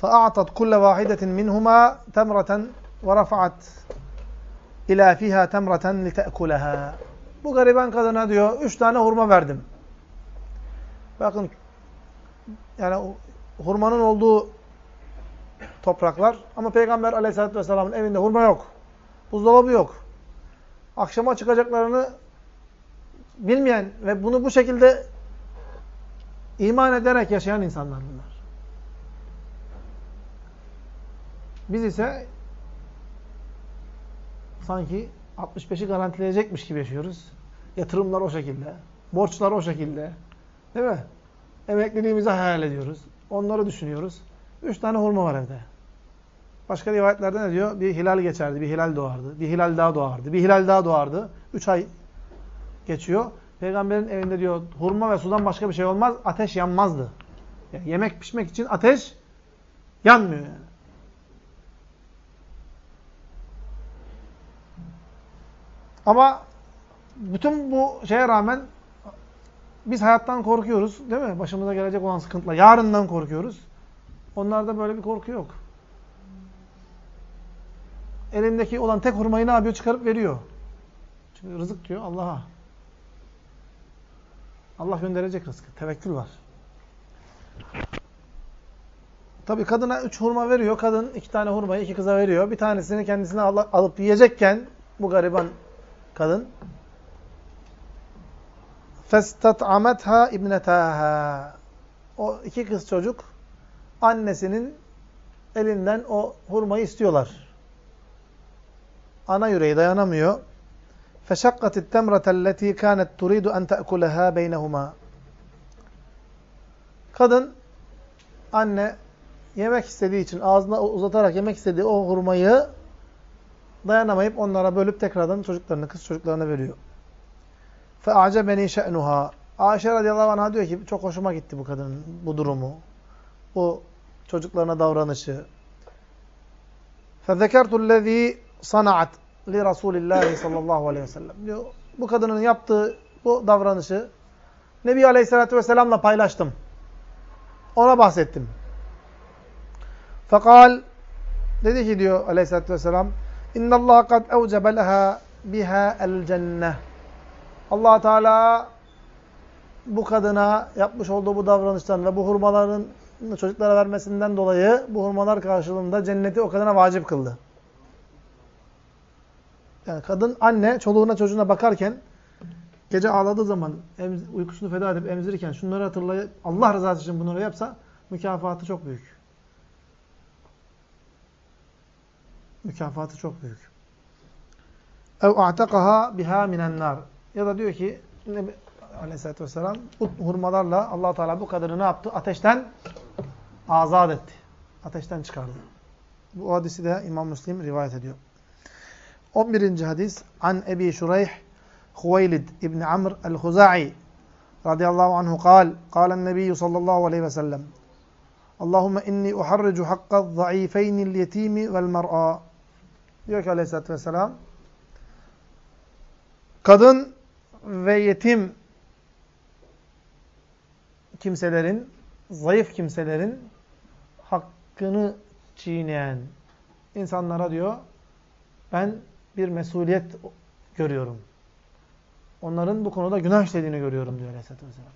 فَاَعْطَتْ كُلَّ وَاحِدَةٍ مِنْهُمَا تَمْرَةً وَرَفَعَتْ اِلَى فِيهَا تَمْرَةً لِتَأْكُلَهَا bu gariban kadına diyor üç tane hurma verdim. Bakın yani hurmanın olduğu topraklar ama Peygamber aleyhissalatü vesselamın evinde hurma yok. Buzdolabı yok. Akşama çıkacaklarını bilmeyen ve bunu bu şekilde iman ederek yaşayan insanlar bunlar. Biz ise sanki 65'i garantileyecekmiş gibi yaşıyoruz. Yatırımlar o şekilde. Borçlar o şekilde. Değil mi? Emekliliğimizi hayal ediyoruz. Onları düşünüyoruz. Üç tane hurma var evde. Başka rivayetlerde ne diyor? Bir hilal geçerdi, bir hilal doğardı. Bir hilal daha doğardı, bir hilal daha doğardı. Üç ay geçiyor. Peygamberin evinde diyor hurma ve sudan başka bir şey olmaz. Ateş yanmazdı. Yani yemek pişmek için ateş yanmıyor yani. Ama bütün bu şeye rağmen biz hayattan korkuyoruz değil mi? Başımıza gelecek olan sıkıntılar. Yarından korkuyoruz. Onlarda böyle bir korku yok. Elindeki olan tek hurmayı ne yapıyor? Çıkarıp veriyor. Çünkü rızık diyor Allah'a. Allah gönderecek rızkı. Tevekkül var. Tabi kadına üç hurma veriyor. Kadın iki tane hurmayı iki kıza veriyor. Bir tanesini kendisine alıp yiyecekken bu gariban kadın فَاسْتَطْعَمَتْهَا اِبْنَتَاهَا O iki kız çocuk annesinin elinden o hurmayı istiyorlar. Ana yüreği dayanamıyor. فَشَقَّتِ التَّمْرَةَ الَّتِي كَانَتْ تُرِيدُ أَنْ تَأْكُلَهَا بَيْنَهُمَا Kadın, anne yemek istediği için ağzına uzatarak yemek istediği o hurmayı dayanamayıp onlara bölüp tekrardan çocuklarını, kız çocuklarına veriyor. فَاَعْجَبَنِي شَأْنُهَا Ayşe radıyallahu anh'a diyor ki çok hoşuma gitti bu kadının bu durumu. Bu çocuklarına davranışı. فَذَكَرْتُ الَّذ۪ي صَنَعَتْ لِرَسُولِ اللّٰهِ sallallahu aleyhi ve sellem. Diyor, bu kadının yaptığı bu davranışı Nebi aleyhissalatü vesselamla paylaştım. Ona bahsettim. Fekal dedi ki diyor aleyhissalatü vesselam İnna Allah kad evcebe leha biha el cenneh. Allah Teala bu kadına yapmış olduğu bu davranıştan ve bu hurmaların çocuklara vermesinden dolayı bu hurmalar karşılığında cenneti o kadına vacip kıldı. Yani kadın anne çoluğuna çocuğuna bakarken gece ağladığı zaman uykusunu feda edip emzirirken şunları hatırlayıp Allah rızası için bunları yapsa mükafatı çok büyük. Mükafatı çok büyük. Ev a'takaha biha minennar. Ya da diyor ki Aleyhisselatü Vesselam bu hurmalarla allah Teala bu kadarını ne yaptı? Ateşten azat etti. Ateşten çıkardı. Bu hadisi de İmam Müslim rivayet ediyor. 11. hadis An Ebi Şureyh Huveylid İbn Amr el-Huza'i radıyallahu anhu kal Kalen Nebiyyü sallallahu aleyhi ve sellem Allahümme inni uharricu hakka zayıfeynil yetimi vel mer'a Diyor ki aleyhissalatü vesselam kadın ve yetim kimselerin, zayıf kimselerin hakkını çiğneyen insanlara diyor ben bir mesuliyet görüyorum. Onların bu konuda günah işlediğini görüyorum diyor Aleyhisselatü Vesselam.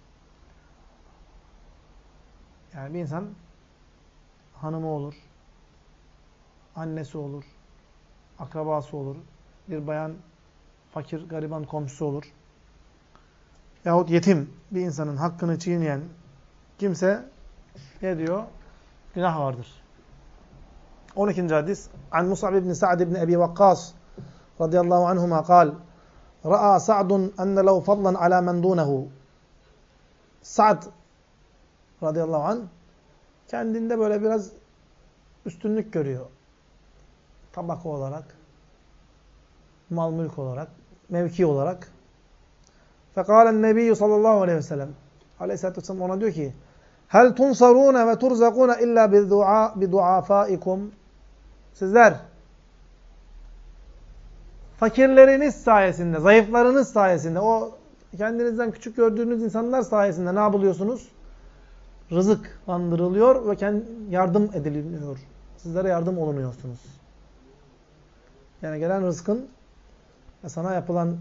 Yani bir insan hanımı olur, annesi olur, akrabası olur, bir bayan fakir, gariban komşusu olur. Yahut yetim bir insanın hakkını çiğneyen kimse ne diyor? Günah vardır. 12. hadis. An Mus'ab ibn Sa'd ibn Ebi Vakkas radıyallahu anhuma kal Ra'a Sa'dun enne lev fadlan ala men dunehu Sa'd radıyallahu anh kendinde böyle biraz üstünlük görüyor. Tabaka olarak, mal mülk olarak, mevki olarak. Fekalen nebiyyü sallallahu aleyhi ve sellem aleyhissalatü vesselam ona diyor ki Hel tunsarune ve turzakune illa bi duafaikum Sizler fakirleriniz sayesinde, zayıflarınız sayesinde, o kendinizden küçük gördüğünüz insanlar sayesinde ne yapılıyorsunuz? Rızıklandırılıyor ve yardım ediliyor. Sizlere yardım olunuyorsunuz. Yani gelen rızkın sana yapılan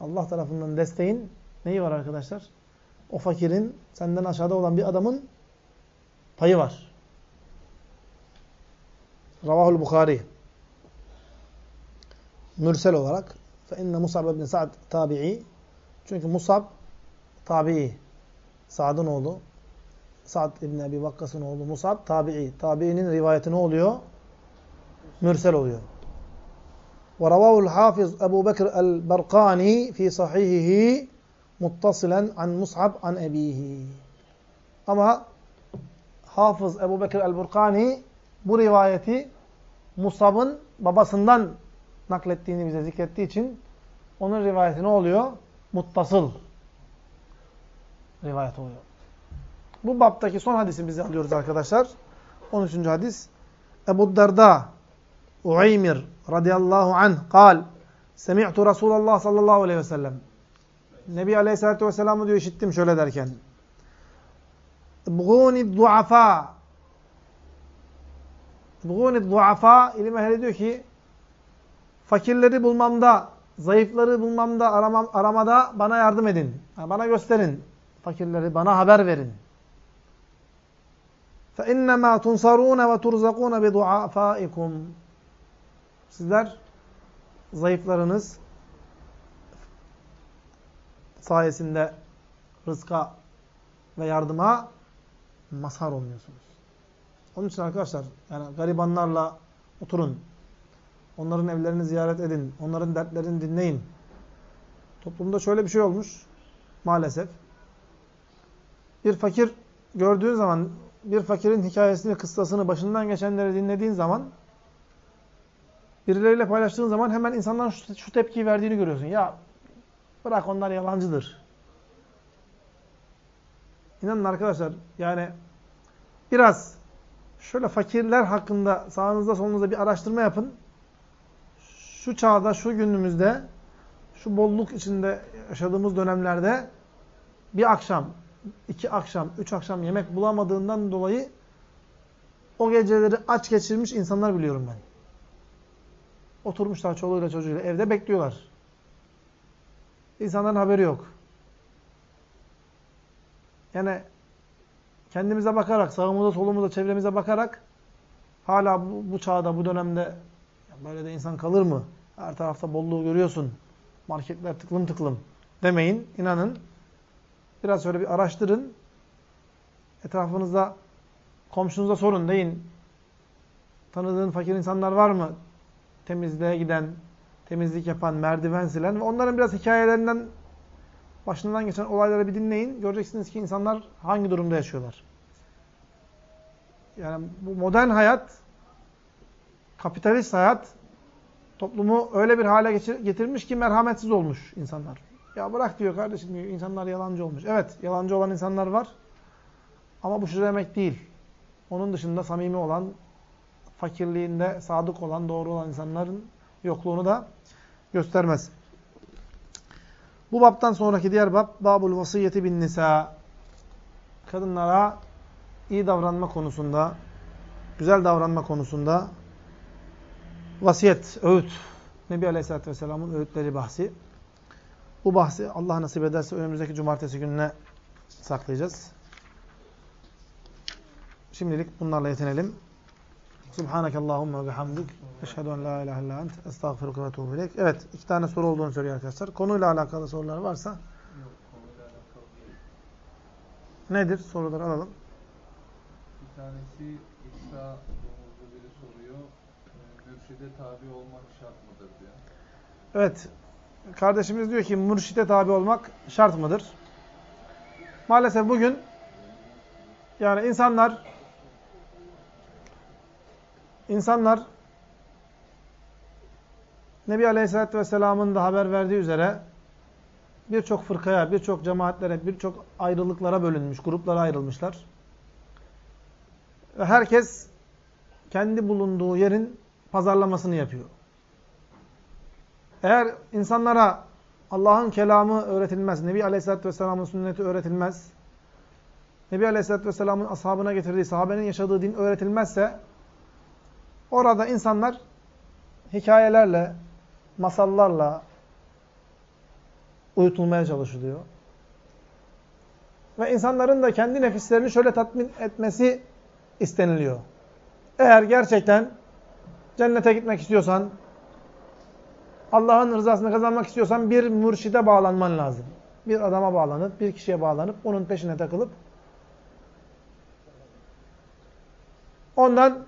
Allah tarafından desteğin neyi var arkadaşlar? O fakirin, senden aşağıda olan bir adamın payı var. Ravahul Bukhari. Mürsel olarak. فَاِنَّ Musab ibn Sa'd tabi'i. Çünkü Musab tabi'i. Sa'd'ın oğlu. Sa'd ibn Ebi Vakkas'ın oğlu Musab tabi'i. Tabi'inin rivayeti ne oluyor? Mürsel oluyor. ورواه الحافظ أبو بكر البرقاني في صحيحه Muttasilen an Mus'ab an ebihi. Ama Hafız Ebu Bekir el-Burkani bu rivayeti Musab'ın babasından naklettiğini bize zikrettiği için onun rivayeti ne oluyor? Muttasıl rivayet oluyor. Bu baptaki son hadisi bize alıyoruz arkadaşlar. 13. hadis. Ebu Derda Uaymir radıyallahu anh kal Semi'tu Resulallah sallallahu aleyhi ve sellem Nebi aleyhissalatü vesselam'ı diyor işittim şöyle derken Bğuni duafa Bğuni duafa ilim ehli diyor ki fakirleri bulmamda, zayıfları bulmamda, aramam, aramada bana yardım edin. Yani bana gösterin. Fakirleri bana haber verin. فَاِنَّمَا تُنْصَرُونَ وَتُرْزَقُونَ بِضُعَفَائِكُمْ Sizler zayıflarınız sayesinde rızka ve yardıma mazhar olmuyorsunuz. Onun için arkadaşlar yani garibanlarla oturun. Onların evlerini ziyaret edin. Onların dertlerini dinleyin. Toplumda şöyle bir şey olmuş maalesef. Bir fakir gördüğün zaman bir fakirin hikayesini, kıssasını, başından geçenleri dinlediğin zaman birileriyle paylaştığın zaman hemen insanların şu, şu tepkiyi verdiğini görüyorsun. Ya bırak onlar yalancıdır. İnanın arkadaşlar yani biraz şöyle fakirler hakkında sağınızda solunuzda bir araştırma yapın. Şu çağda, şu günümüzde, şu bolluk içinde yaşadığımız dönemlerde bir akşam, iki akşam, üç akşam yemek bulamadığından dolayı o geceleri aç geçirmiş insanlar biliyorum ben. Oturmuşlar çoluğuyla çocuğuyla evde bekliyorlar. İnsanların haberi yok. Yani kendimize bakarak, sağımıza, solumuza, çevremize bakarak hala bu, bu çağda, bu dönemde böyle de insan kalır mı? Her tarafta bolluğu görüyorsun. Marketler tıklım tıklım demeyin. İnanın. Biraz şöyle bir araştırın. Etrafınızda komşunuza sorun deyin. Tanıdığın fakir insanlar var mı? Temizliğe giden, temizlik yapan, merdiven silen ve onların biraz hikayelerinden başından geçen olayları bir dinleyin. Göreceksiniz ki insanlar hangi durumda yaşıyorlar. Yani bu modern hayat, kapitalist hayat toplumu öyle bir hale getirmiş ki merhametsiz olmuş insanlar. Ya bırak diyor kardeşim diyor, insanlar yalancı olmuş. Evet, yalancı olan insanlar var. Ama bu şu demek değil. Onun dışında samimi olan, fakirliğinde sadık olan, doğru olan insanların yokluğunu da göstermez. Bu babtan sonraki diğer bab, babul vasiyeti bin nisa. Kadınlara iyi davranma konusunda, güzel davranma konusunda vasiyet, öğüt. Nebi Aleyhisselatü Vesselam'ın öğütleri bahsi. Bu bahsi Allah nasip ederse önümüzdeki cumartesi gününe saklayacağız. Şimdilik bunlarla yetinelim. Subhaneke Allahumma ve bihamdik. Eşhedü en la ilahe illa ent. Estağfiruka ve etûbü ileyk. Evet, iki tane soru olduğunu söylüyor arkadaşlar. Konuyla alakalı sorular varsa Yok, nedir? Soruları alalım. Bir tanesi İsa domuzlu biri soruyor. e, Mürşide tabi olmak şart mıdır diyor. Evet. Kardeşimiz diyor ki mürşide tabi olmak şart mıdır? Maalesef bugün yani insanlar insanlar Nebi Aleyhisselatü Vesselam'ın da haber verdiği üzere birçok fırkaya, birçok cemaatlere, birçok ayrılıklara bölünmüş, gruplara ayrılmışlar. Ve herkes kendi bulunduğu yerin pazarlamasını yapıyor. Eğer insanlara Allah'ın kelamı öğretilmez, Nebi Aleyhisselatü Vesselam'ın sünneti öğretilmez, Nebi Aleyhisselatü Vesselam'ın ashabına getirdiği, sahabenin yaşadığı din öğretilmezse, orada insanlar hikayelerle, masallarla, uyutulmaya çalışılıyor. Ve insanların da kendi nefislerini şöyle tatmin etmesi isteniliyor. Eğer gerçekten cennete gitmek istiyorsan, Allah'ın rızasını kazanmak istiyorsan bir mürşide bağlanman lazım. Bir adama bağlanıp, bir kişiye bağlanıp, onun peşine takılıp, ondan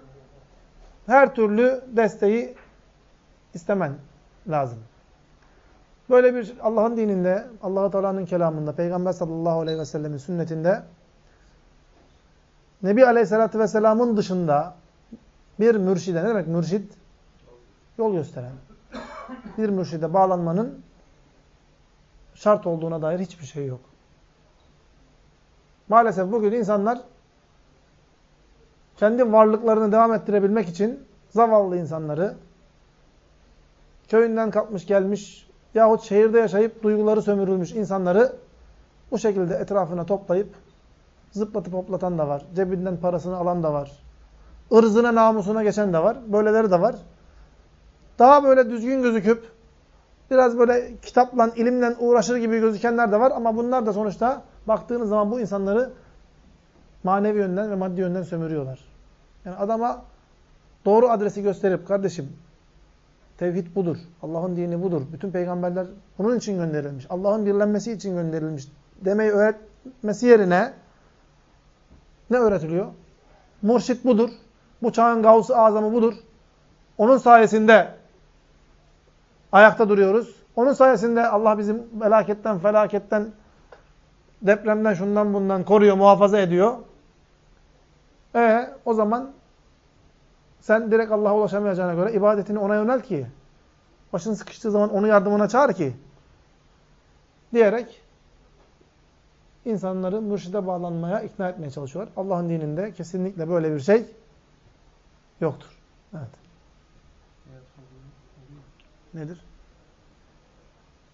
her türlü desteği istemen lazım. Böyle bir Allah'ın dininde, Allah Teala'nın kelamında, Peygamber sallallahu aleyhi ve sellemin sünnetinde Nebi Aleyhisselatü Vesselam'ın dışında bir mürşide, ne demek mürşid? Yol gösteren. Bir mürşide bağlanmanın şart olduğuna dair hiçbir şey yok. Maalesef bugün insanlar kendi varlıklarını devam ettirebilmek için zavallı insanları köyünden kapmış gelmiş yahut şehirde yaşayıp duyguları sömürülmüş insanları bu şekilde etrafına toplayıp zıplatıp hoplatan da var. Cebinden parasını alan da var. ırzına namusuna geçen de var. Böyleleri de var. Daha böyle düzgün gözüküp biraz böyle kitapla, ilimle uğraşır gibi gözükenler de var ama bunlar da sonuçta baktığınız zaman bu insanları manevi yönden ve maddi yönden sömürüyorlar. Yani adama doğru adresi gösterip kardeşim tevhid budur. Allah'ın dini budur. Bütün peygamberler bunun için gönderilmiş. Allah'ın birlenmesi için gönderilmiş demeyi öğretmesi yerine ne öğretiliyor? Murşit budur. Bu çağın gavsu azamı budur. Onun sayesinde ayakta duruyoruz. Onun sayesinde Allah bizim felaketten, felaketten, depremden, şundan bundan koruyor, muhafaza ediyor. E o zaman sen direkt Allah'a ulaşamayacağına göre ibadetini ona yönelt ki. Başın sıkıştığı zaman onu yardımına çağır ki. Diyerek insanları mürşide bağlanmaya ikna etmeye çalışıyorlar. Allah'ın dininde kesinlikle böyle bir şey yoktur. Evet. Nedir?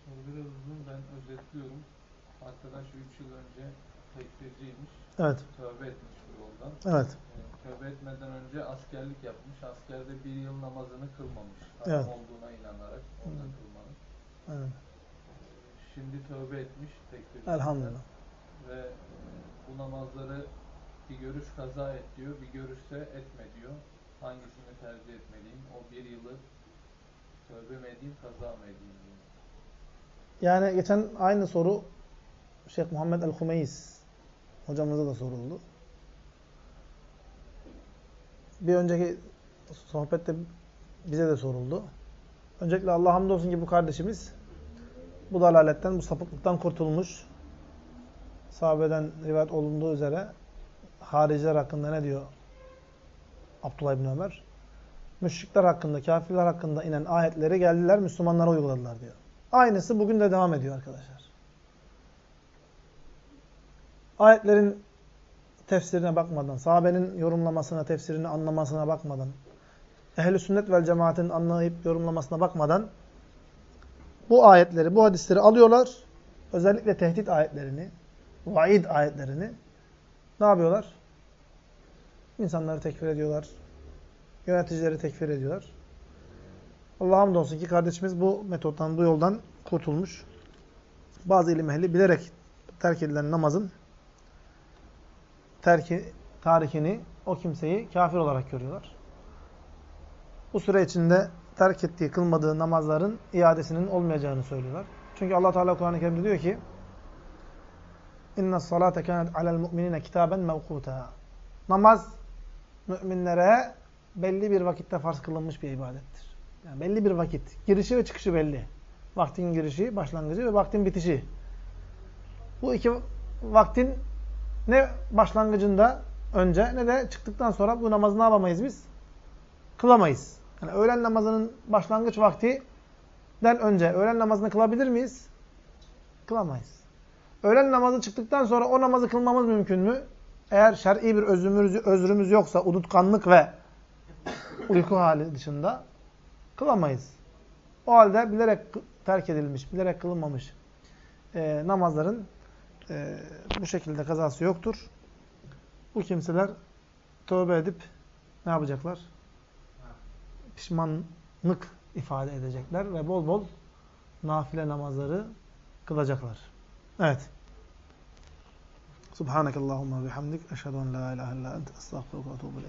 Soru biraz uzun ben özetliyorum. Arkadaş 3 yıl önce tekfirciymiş. Evet. Tövbe etmiş bu yoldan. Evet. Ee, tövbe etmeden önce askerlik yapmış. Askerde bir yıl namazını kılmamış. Evet. olduğuna inanarak onu kılmamış. evet. Şimdi tövbe etmiş tekfirciyden. Elhamdülillah. Ve bu namazları bir görüş kaza et diyor, bir görüşse etme diyor. Hangisini tercih etmeliyim? O bir yılı tövbe mi edeyim, kaza mı edeyim diyor. Yani geçen aynı soru Şeyh Muhammed El-Humeyiz hocamıza da soruldu. Bir önceki sohbette bize de soruldu. Öncelikle Allah hamdolsun ki bu kardeşimiz bu dalaletten, bu sapıklıktan kurtulmuş. Sahabeden rivayet olunduğu üzere hariciler hakkında ne diyor Abdullah İbni Ömer? Müşrikler hakkında, kafirler hakkında inen ayetleri geldiler, Müslümanlara uyguladılar diyor. Aynısı bugün de devam ediyor arkadaşlar. Ayetlerin tefsirine bakmadan, sahabenin yorumlamasına, tefsirini anlamasına bakmadan, ehl-i sünnet vel cemaatin anlayıp yorumlamasına bakmadan bu ayetleri, bu hadisleri alıyorlar. Özellikle tehdit ayetlerini, vaid ayetlerini ne yapıyorlar? İnsanları tekfir ediyorlar. Yöneticileri tekfir ediyorlar. Allah'a hamdolsun ki kardeşimiz bu metottan, bu yoldan kurtulmuş. Bazı ilim ehli bilerek terk edilen namazın terki, tarikini, o kimseyi kafir olarak görüyorlar. Bu süre içinde terk ettiği, kılmadığı namazların iadesinin olmayacağını söylüyorlar. Çünkü Allah Teala Kur'an-ı Kerim'de diyor ki: "İnne salate kanet alel mu'minine kitaben mevkuta." Namaz müminlere belli bir vakitte farz kılınmış bir ibadettir. Yani belli bir vakit. Girişi ve çıkışı belli. Vaktin girişi, başlangıcı ve vaktin bitişi. Bu iki vaktin ne başlangıcında önce ne de çıktıktan sonra bu namazı ne yapamayız biz? Kılamayız. Yani öğlen namazının başlangıç vaktinden önce öğlen namazını kılabilir miyiz? Kılamayız. Öğlen namazı çıktıktan sonra o namazı kılmamız mümkün mü? Eğer şer'i bir özrümüz, özrümüz yoksa, unutkanlık ve uyku hali dışında kılamayız. O halde bilerek terk edilmiş, bilerek kılınmamış e, namazların e, bu şekilde kazası yoktur. Bu kimseler tövbe edip ne yapacaklar? Pişmanlık ifade edecekler ve bol bol nafile namazları kılacaklar. Evet. Subhanakallahumma bihamdik. Eşhedü en la ilahe illa ente estağfiruke ve etûbü.